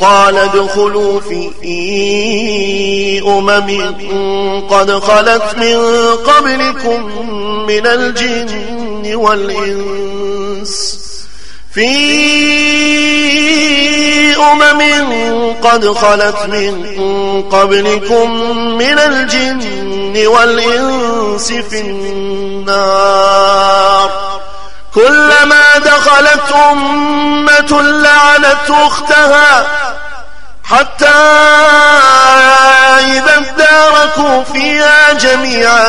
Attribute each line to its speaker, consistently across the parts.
Speaker 1: قال ادخلوا في أمم قد خلت من قبلكم من الجن والإنس. في أمم قد خلت من قبلكم من الجن والإنس في النار. كلما دخلت أمة لعنت أختها حتى إذا اداركوا فيها جميعا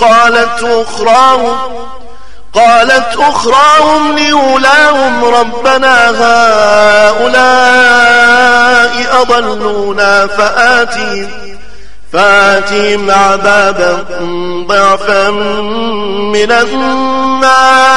Speaker 1: قالت أخراهم قالت أخراهم لأولاهم ربنا هؤلاء أضلونا فآتهم فآتهم عذابا ضعفا من النار.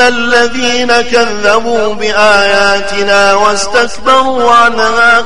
Speaker 1: الذين كذبوا بآياتنا واستكبروا عنها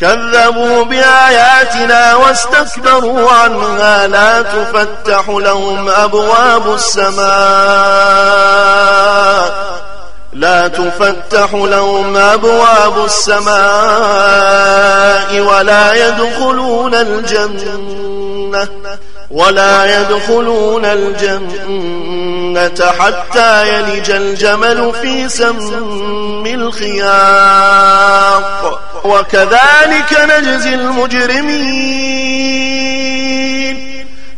Speaker 1: كذبوا بآياتنا واستكبروا عنها لا تفتح لهم أبواب السماء لا تفتح لهم أبواب السماء ولا يدخلون الجنة ولا يدخلون الجنة حتى يلج الجمل في سم الخياط. وكذلك نجزي المجرمين.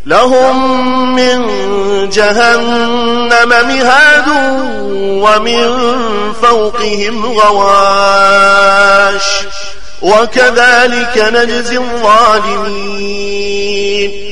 Speaker 1: لهم من جهنم مهاد ومن فوقهم غواش. وكذلك نجزي الظالمين.